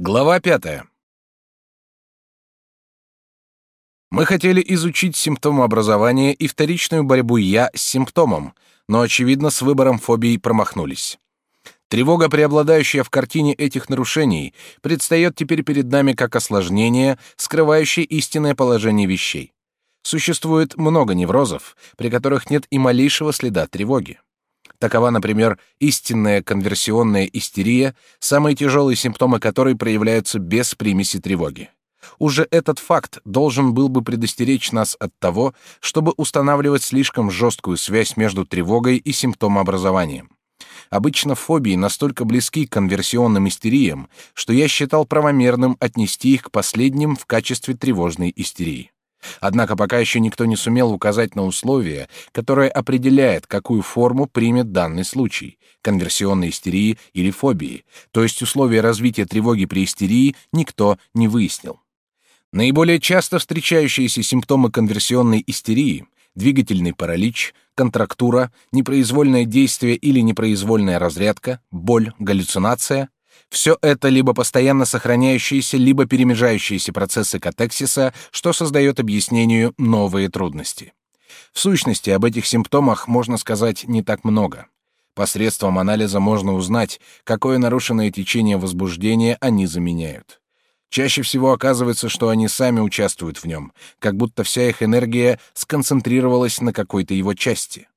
Глава пятая. Мы хотели изучить симптомообразование и вторичную борьбу «я» с симптомом, но, очевидно, с выбором фобий промахнулись. Тревога, преобладающая в картине этих нарушений, предстает теперь перед нами как осложнение, скрывающее истинное положение вещей. Существует много неврозов, при которых нет и малейшего следа тревоги. Такова, например, истинная конверсионная истерия, самые тяжелые симптомы которой проявляются без примеси тревоги. Уже этот факт должен был бы предостеречь нас от того, чтобы устанавливать слишком жесткую связь между тревогой и симптомообразованием. Обычно фобии настолько близки к конверсионным истериям, что я считал правомерным отнести их к последним в качестве тревожной истерии. Однако пока еще никто не сумел указать на условие, которое определяет, какую форму примет данный случай — конверсионной истерии или фобии, то есть условия развития тревоги при истерии никто не выяснил. Наиболее часто встречающиеся симптомы конверсионной истерии — двигательный паралич, контрактура, непроизвольное действие или непроизвольная разрядка, боль, галлюцинация все это либо постоянно сохраняющиеся, либо перемежающиеся процессы катексиса, что создает объяснению новые трудности. В сущности, об этих симптомах можно сказать не так много. Посредством анализа можно узнать, какое нарушенное течение возбуждения они заменяют. Чаще всего оказывается, что они сами участвуют в нем, как будто вся их энергия сконцентрировалась на какой-то его части.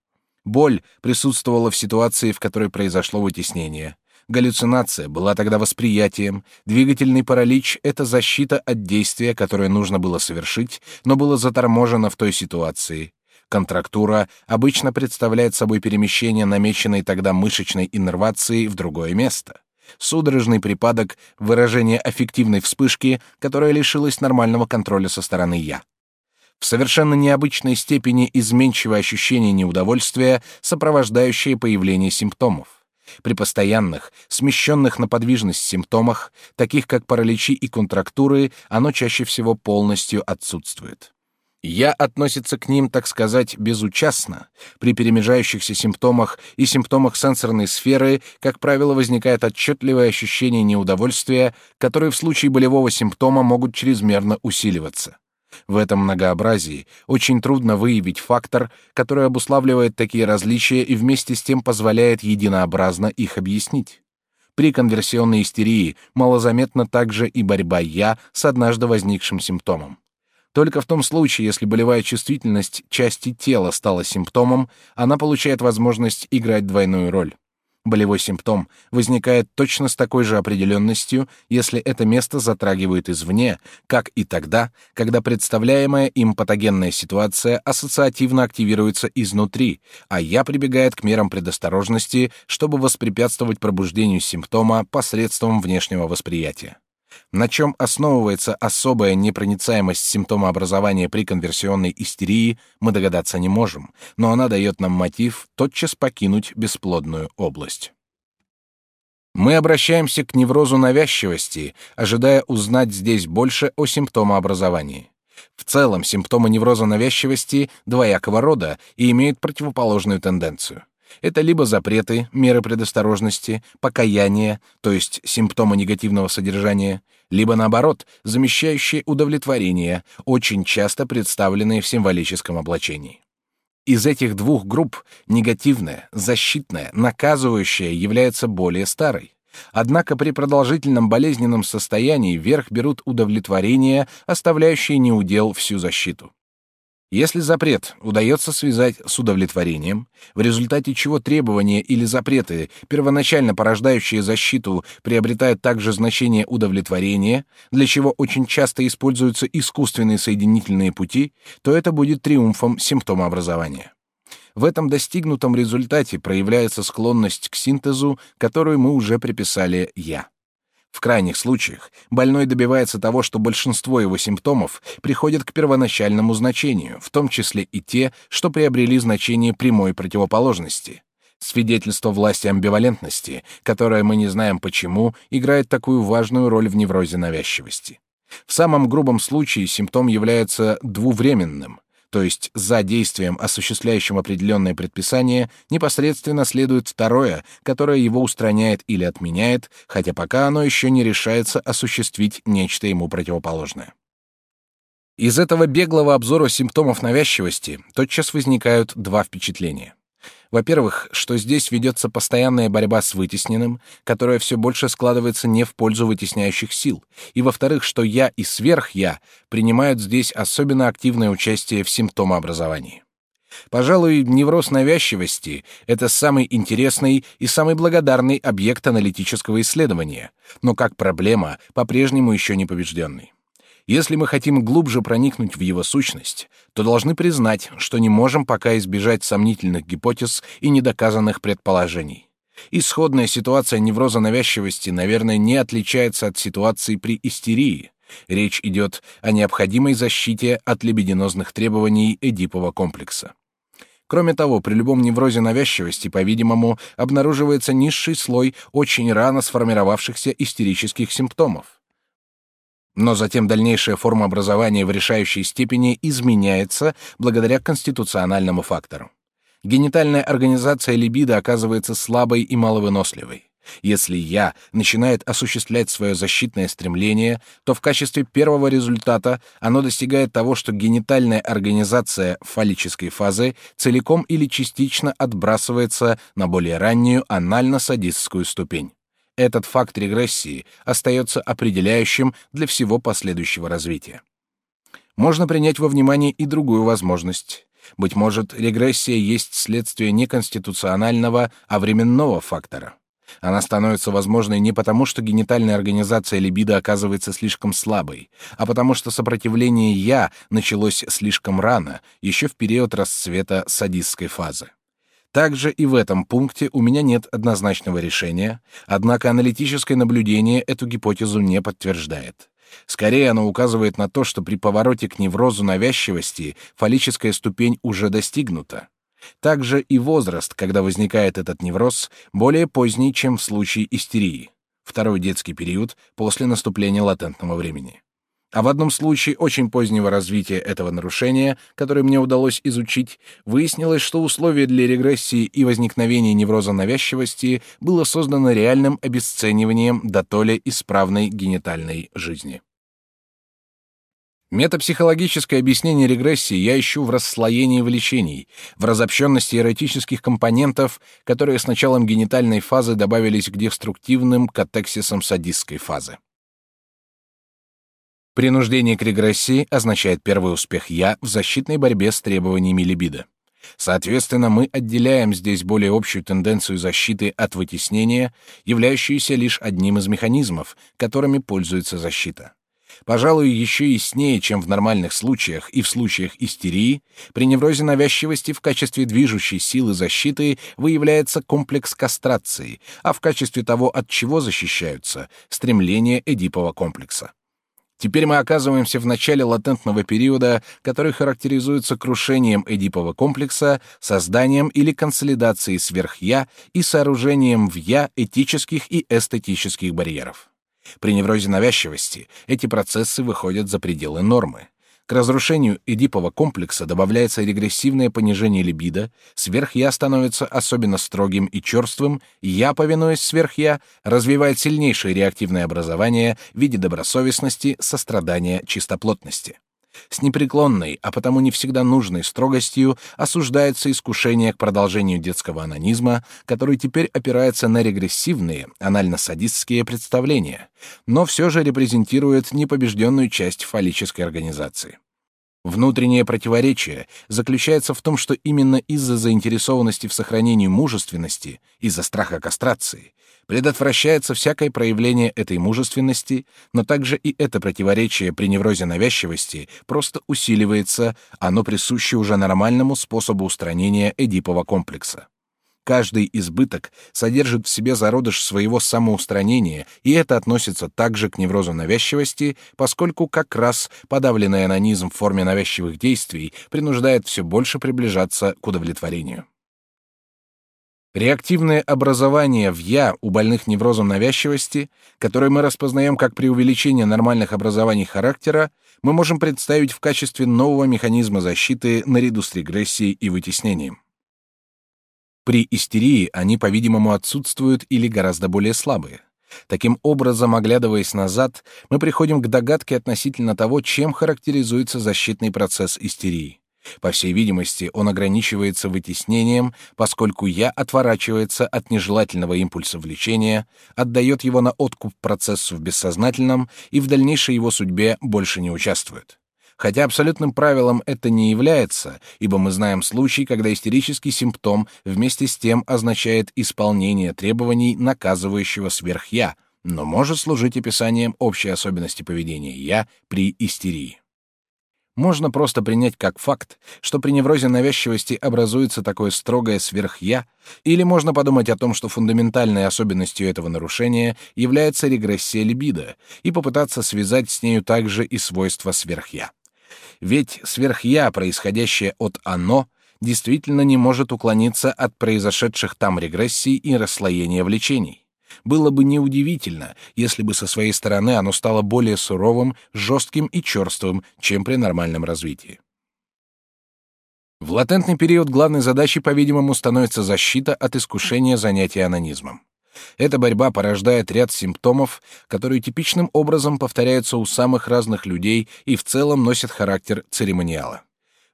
Боль присутствовала в ситуации, в которой произошло вытеснение. Галлюцинация была тогда восприятием, двигательный паралич — это защита от действия, которое нужно было совершить, но было заторможено в той ситуации. Контрактура обычно представляет собой перемещение намеченной тогда мышечной иннервации в другое место. Судорожный припадок — выражение аффективной вспышки, которая лишилась нормального контроля со стороны «я». В совершенно необычной степени изменчивое ощущение неудовольствия, сопровождающее появление симптомов. При постоянных, смещенных на подвижность симптомах, таких как параличи и контрактуры, оно чаще всего полностью отсутствует. Я относится к ним, так сказать, безучастно. При перемежающихся симптомах и симптомах сенсорной сферы, как правило, возникает отчетливое ощущение неудовольствия, которые в случае болевого симптома могут чрезмерно усиливаться. В этом многообразии очень трудно выявить фактор, который обуславливает такие различия и вместе с тем позволяет единообразно их объяснить. При конверсионной истерии малозаметна также и борьба «я» с однажды возникшим симптомом. Только в том случае, если болевая чувствительность части тела стала симптомом, она получает возможность играть двойную роль. Болевой симптом возникает точно с такой же определенностью, если это место затрагивает извне, как и тогда, когда представляемая им патогенная ситуация ассоциативно активируется изнутри, а я прибегает к мерам предосторожности, чтобы воспрепятствовать пробуждению симптома посредством внешнего восприятия. На чем основывается особая непроницаемость симптомообразования при конверсионной истерии, мы догадаться не можем, но она дает нам мотив тотчас покинуть бесплодную область. Мы обращаемся к неврозу навязчивости, ожидая узнать здесь больше о симптомообразовании. В целом, симптомы невроза навязчивости двоякого рода и имеют противоположную тенденцию. Это либо запреты, меры предосторожности, покаяние, то есть симптомы негативного содержания, либо наоборот, замещающие удовлетворение, очень часто представленные в символическом облачении. Из этих двух групп негативная, защитная, наказывающая является более старой. Однако при продолжительном болезненном состоянии верх берут удовлетворение, оставляющие неудел всю защиту. Если запрет удается связать с удовлетворением, в результате чего требования или запреты, первоначально порождающие защиту, приобретают также значение удовлетворения, для чего очень часто используются искусственные соединительные пути, то это будет триумфом симптомообразования. В этом достигнутом результате проявляется склонность к синтезу, которую мы уже приписали «я». В крайних случаях больной добивается того, что большинство его симптомов приходят к первоначальному значению, в том числе и те, что приобрели значение прямой противоположности. Свидетельство власти амбивалентности, которое мы не знаем почему, играет такую важную роль в неврозе навязчивости. В самом грубом случае симптом является двувременным, то есть за действием, осуществляющим определенное предписание, непосредственно следует второе, которое его устраняет или отменяет, хотя пока оно еще не решается осуществить нечто ему противоположное. Из этого беглого обзора симптомов навязчивости тотчас возникают два впечатления. Во-первых, что здесь ведется постоянная борьба с вытесненным, которая все больше складывается не в пользу вытесняющих сил, и во-вторых, что я и сверх-я принимают здесь особенно активное участие в симптомообразовании. Пожалуй, невроз навязчивости — это самый интересный и самый благодарный объект аналитического исследования, но как проблема по-прежнему еще не побежденный. Если мы хотим глубже проникнуть в его сущность, то должны признать, что не можем пока избежать сомнительных гипотез и недоказанных предположений. Исходная ситуация невроза навязчивости, наверное, не отличается от ситуации при истерии. Речь идет о необходимой защите от либидинозных требований Эдипова комплекса. Кроме того, при любом неврозе навязчивости, по-видимому, обнаруживается низший слой очень рано сформировавшихся истерических симптомов. Но затем дальнейшая форма образования в решающей степени изменяется благодаря конституциональному фактору. Генитальная организация либидо оказывается слабой и маловыносливой. Если «я» начинает осуществлять свое защитное стремление, то в качестве первого результата оно достигает того, что генитальная организация фаллической фазы целиком или частично отбрасывается на более раннюю анально-садистскую ступень этот факт регрессии остается определяющим для всего последующего развития. Можно принять во внимание и другую возможность. Быть может, регрессия есть следствие не конституционального, а временного фактора. Она становится возможной не потому, что генитальная организация либидо оказывается слишком слабой, а потому что сопротивление «я» началось слишком рано, еще в период расцвета садистской фазы. Также и в этом пункте у меня нет однозначного решения, однако аналитическое наблюдение эту гипотезу не подтверждает. Скорее оно указывает на то, что при повороте к неврозу навязчивости фаллическая ступень уже достигнута. Также и возраст, когда возникает этот невроз, более поздний, чем в случае истерии. Второй детский период после наступления латентного времени. А в одном случае очень позднего развития этого нарушения, которое мне удалось изучить, выяснилось, что условие для регрессии и возникновения невроза навязчивости было создано реальным обесцениванием дотоле исправной генитальной жизни. Метапсихологическое объяснение регрессии я ищу в расслоении влечений, в разобщенности эротических компонентов, которые с началом генитальной фазы добавились к деструктивным катексисам садистской фазы. Принуждение к регрессии означает первый успех «я» в защитной борьбе с требованиями либидо. Соответственно, мы отделяем здесь более общую тенденцию защиты от вытеснения, являющуюся лишь одним из механизмов, которыми пользуется защита. Пожалуй, еще яснее, чем в нормальных случаях и в случаях истерии, при неврозе навязчивости в качестве движущей силы защиты выявляется комплекс кастрации, а в качестве того, от чего защищаются, стремление Эдипова комплекса. Теперь мы оказываемся в начале латентного периода, который характеризуется крушением Эдипова комплекса, созданием или консолидацией сверх-я и сооружением в «я» этических и эстетических барьеров. При неврозе навязчивости эти процессы выходят за пределы нормы. К разрушению Эдипова комплекса добавляется регрессивное понижение либидо, сверх-я становится особенно строгим и черствым, я, повинуясь сверх-я, развивает сильнейшее реактивное образование в виде добросовестности, сострадания, чистоплотности. С непреклонной, а потому не всегда нужной строгостью осуждается искушение к продолжению детского анонизма, который теперь опирается на регрессивные, анально-садистские представления, но все же репрезентирует непобежденную часть фаллической организации. Внутреннее противоречие заключается в том, что именно из-за заинтересованности в сохранении мужественности, из-за страха кастрации, предотвращается всякое проявление этой мужественности, но также и это противоречие при неврозе навязчивости просто усиливается, оно присуще уже нормальному способу устранения Эдипова комплекса. Каждый избыток содержит в себе зародыш своего самоустранения, и это относится также к неврозу навязчивости, поскольку как раз подавленный анонизм в форме навязчивых действий принуждает все больше приближаться к удовлетворению. Реактивное образование в «я» у больных неврозом навязчивости, которое мы распознаем как преувеличение нормальных образований характера, мы можем представить в качестве нового механизма защиты наряду с регрессией и вытеснением. При истерии они, по-видимому, отсутствуют или гораздо более слабые. Таким образом, оглядываясь назад, мы приходим к догадке относительно того, чем характеризуется защитный процесс истерии. По всей видимости, он ограничивается вытеснением, поскольку «я» отворачивается от нежелательного импульса влечения, отдает его на откуп процессу в бессознательном и в дальнейшей его судьбе больше не участвует. Хотя абсолютным правилом это не является, ибо мы знаем случай, когда истерический симптом вместе с тем означает исполнение требований наказывающего сверх-я, но может служить описанием общей особенности поведения «я» при истерии. Можно просто принять как факт, что при неврозе навязчивости образуется такое строгое сверх-я, или можно подумать о том, что фундаментальной особенностью этого нарушения является регрессия либидо, и попытаться связать с нею также и свойства сверх-я. Ведь сверх-я, происходящее от «оно», действительно не может уклониться от произошедших там регрессий и расслоения влечений. Было бы неудивительно, если бы со своей стороны оно стало более суровым, жестким и черствым, чем при нормальном развитии. В латентный период главной задачей, по-видимому, становится защита от искушения занятия анонизмом. Эта борьба порождает ряд симптомов, которые типичным образом повторяются у самых разных людей и в целом носят характер церемониала.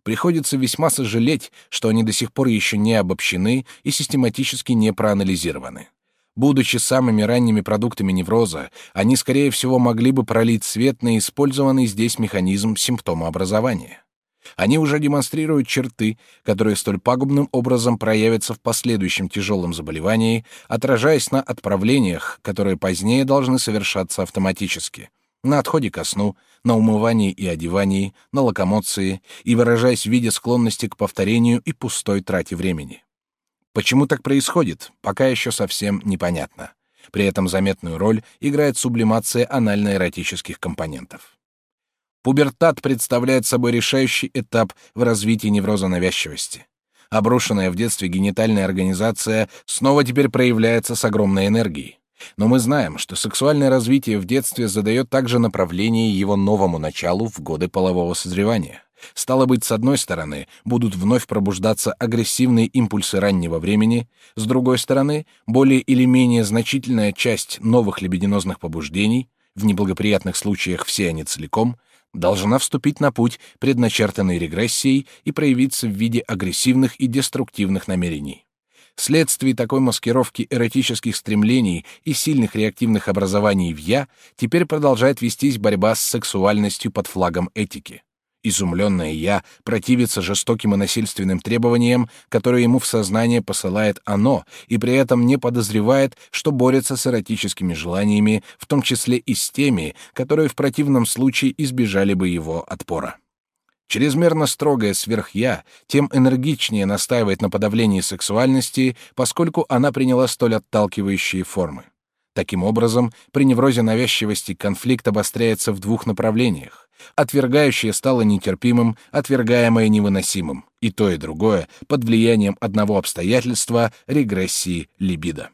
Приходится весьма сожалеть, что они до сих пор еще не обобщены и систематически не проанализированы. Будучи самыми ранними продуктами невроза, они, скорее всего, могли бы пролить свет на использованный здесь механизм симптомообразования. Они уже демонстрируют черты, которые столь пагубным образом проявятся в последующем тяжелом заболевании, отражаясь на отправлениях, которые позднее должны совершаться автоматически, на отходе ко сну, на умывании и одевании, на локомоции и выражаясь в виде склонности к повторению и пустой трате времени. Почему так происходит, пока еще совсем непонятно. При этом заметную роль играет сублимация анально-эротических компонентов. Пубертат представляет собой решающий этап в развитии невроза навязчивости. Обрушенная в детстве генитальная организация снова теперь проявляется с огромной энергией. Но мы знаем, что сексуальное развитие в детстве задает также направление его новому началу в годы полового созревания. Стало быть, с одной стороны, будут вновь пробуждаться агрессивные импульсы раннего времени, с другой стороны, более или менее значительная часть новых либидинозных побуждений, в неблагоприятных случаях все они целиком, должна вступить на путь, предначертанный регрессией, и проявиться в виде агрессивных и деструктивных намерений. Вследствие такой маскировки эротических стремлений и сильных реактивных образований в «я» теперь продолжает вестись борьба с сексуальностью под флагом этики. Изумленное «я» противится жестоким и насильственным требованиям, которые ему в сознание посылает оно, и при этом не подозревает, что борется с эротическими желаниями, в том числе и с теми, которые в противном случае избежали бы его отпора. Чрезмерно строгое сверх-я тем энергичнее настаивает на подавлении сексуальности, поскольку она приняла столь отталкивающие формы. Таким образом, при неврозе навязчивости конфликт обостряется в двух направлениях. Отвергающее стало нетерпимым, отвергаемое невыносимым. И то, и другое под влиянием одного обстоятельства — регрессии либидо.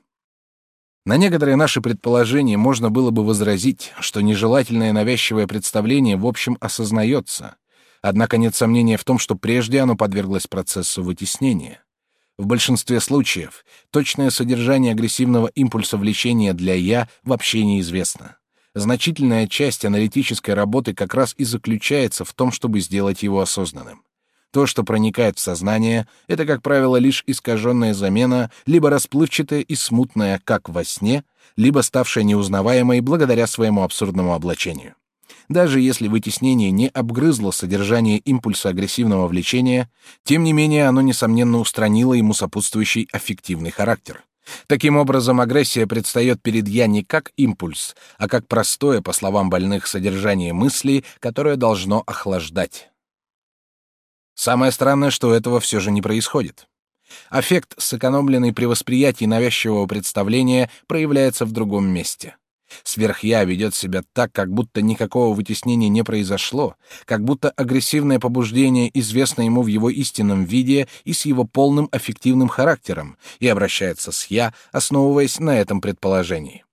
На некоторые наши предположения можно было бы возразить, что нежелательное навязчивое представление в общем осознается. Однако нет сомнения в том, что прежде оно подверглось процессу вытеснения. В большинстве случаев точное содержание агрессивного импульса влечения для «я» вообще неизвестно. Значительная часть аналитической работы как раз и заключается в том, чтобы сделать его осознанным. То, что проникает в сознание, это, как правило, лишь искаженная замена, либо расплывчатая и смутная, как во сне, либо ставшая неузнаваемой благодаря своему абсурдному облачению. Даже если вытеснение не обгрызло содержание импульса агрессивного влечения, тем не менее оно, несомненно, устранило ему сопутствующий аффективный характер. Таким образом, агрессия предстает перед «я» не как импульс, а как простое, по словам больных, содержание мысли, которое должно охлаждать. Самое странное, что этого все же не происходит. Аффект, сэкономленный при восприятии навязчивого представления, проявляется в другом месте. Сверхя ведет себя так, как будто никакого вытеснения не произошло, как будто агрессивное побуждение известно ему в его истинном виде и с его полным аффективным характером, и обращается с «я», основываясь на этом предположении.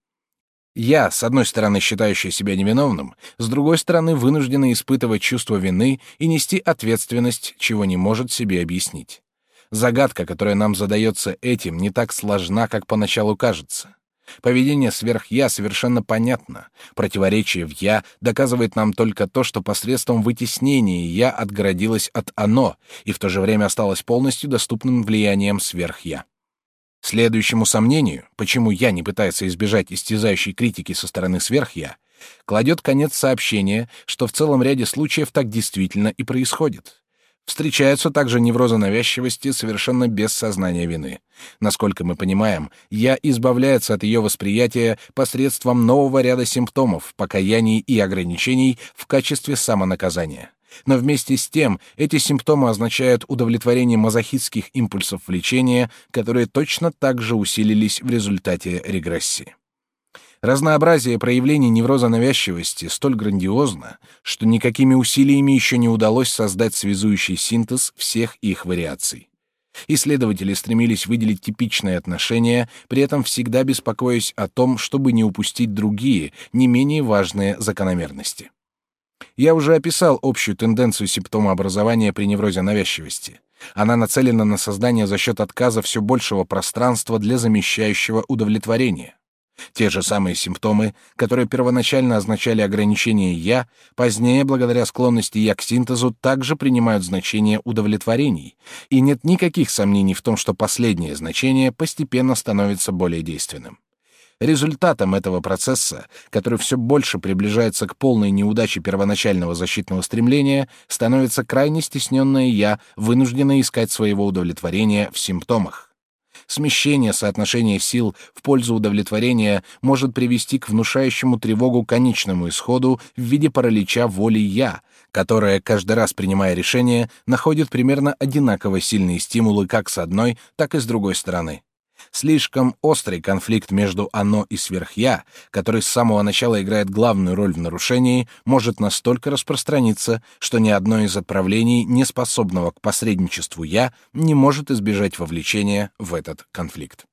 Я, с одной стороны, считающий себя невиновным, с другой стороны, вынужденный испытывать чувство вины и нести ответственность, чего не может себе объяснить. Загадка, которая нам задается этим, не так сложна, как поначалу кажется. Поведение сверх-я совершенно понятно. Противоречие в «я» доказывает нам только то, что посредством вытеснения «я» отгородилось от «оно» и в то же время осталось полностью доступным влиянием сверх-я. Следующему сомнению, почему «я» не пытается избежать истязающей критики со стороны сверх-я, кладет конец сообщение, что в целом ряде случаев так действительно и происходит. Встречаются также неврозы навязчивости совершенно без сознания вины. Насколько мы понимаем, я избавляется от ее восприятия посредством нового ряда симптомов, покаяний и ограничений в качестве самонаказания. Но вместе с тем эти симптомы означают удовлетворение мазохистских импульсов влечения, которые точно так же усилились в результате регрессии. Разнообразие проявлений невроза навязчивости столь грандиозно, что никакими усилиями еще не удалось создать связующий синтез всех их вариаций. Исследователи стремились выделить типичные отношения, при этом всегда беспокоясь о том, чтобы не упустить другие, не менее важные закономерности. Я уже описал общую тенденцию симптомообразования при неврозе навязчивости. Она нацелена на создание за счет отказа все большего пространства для замещающего удовлетворения. Те же самые симптомы, которые первоначально означали ограничение «я», позднее, благодаря склонности «я» к синтезу, также принимают значение удовлетворений, и нет никаких сомнений в том, что последнее значение постепенно становится более действенным. Результатом этого процесса, который все больше приближается к полной неудаче первоначального защитного стремления, становится крайне стесненное «я», вынужденное искать своего удовлетворения в симптомах. Смещение соотношения сил в пользу удовлетворения может привести к внушающему тревогу конечному исходу в виде паралича воли «я», которая, каждый раз принимая решение, находит примерно одинаково сильные стимулы как с одной, так и с другой стороны. Слишком острый конфликт между «оно» и «сверх-я», который с самого начала играет главную роль в нарушении, может настолько распространиться, что ни одно из отправлений, не способного к посредничеству «я», не может избежать вовлечения в этот конфликт.